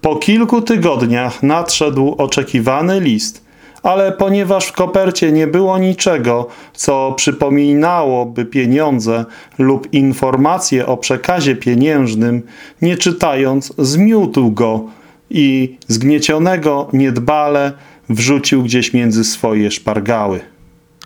Po kilku tygodniach nadszedł oczekiwany list, ale ponieważ w kopercie nie było niczego, co przypominałoby pieniądze lub informacje o przekazie pieniężnym, nie czytając, zmiótł go i zgniecionego niedbale wrzucił gdzieś między swoje szpargały.